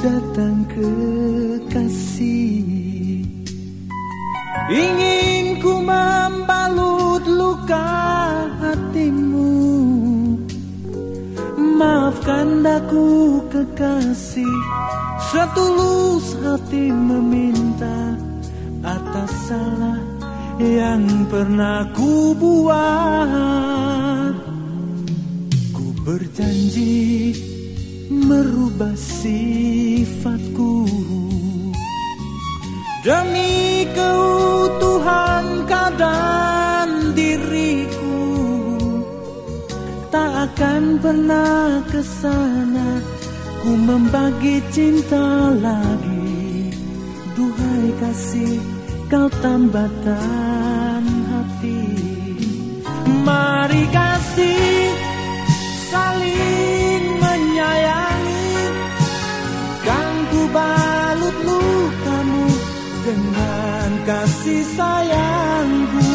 datang kekasih Ingin ku membalut luka hatimu. Maafkan aku kekasih. Setulus hati meminta Atas salah yang pernah ku buat. Ku berjanji merubah sifatku. Demi keutuhan keadaan diriku Tak akan pernah ke sana Ku membagi cinta lagi. Duhai kasih kau tambatan hati dengan kasih sayangku.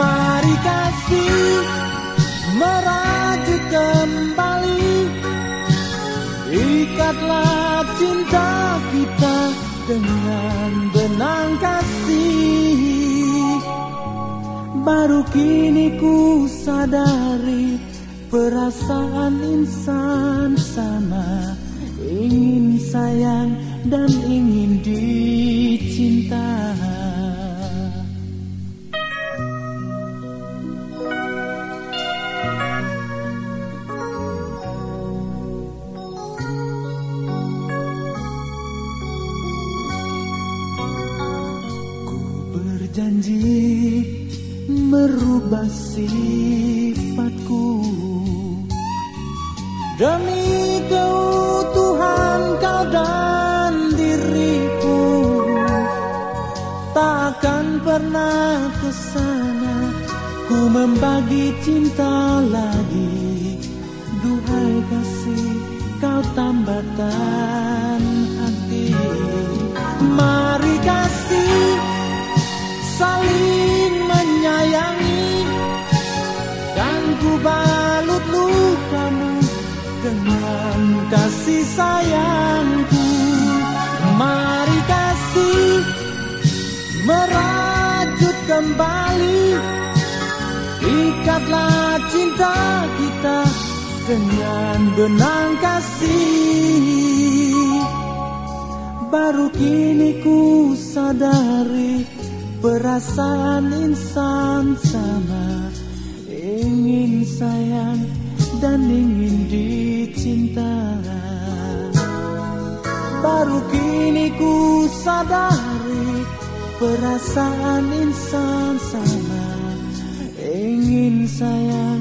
Mari kasih merajut kembali. Ikatlah cinta kita dengan benang kasih. Baru kini ku sadari perasaan insan sama Ingin sayang dan berjanji merubah sifatku. Demi keutuhan kau dan diriku Takkan pernah ke sana. Ku membagi cinta lagi Duhai kasih kau tambatan hati. Mari kembali. Ikatlah cinta kita dengan benang kasih. Baru kini ku sadari perasaan insan sama. Ingin sayang dan ingin dicinta Baru kini ku sadari perasaan insan sama. Ingin sayang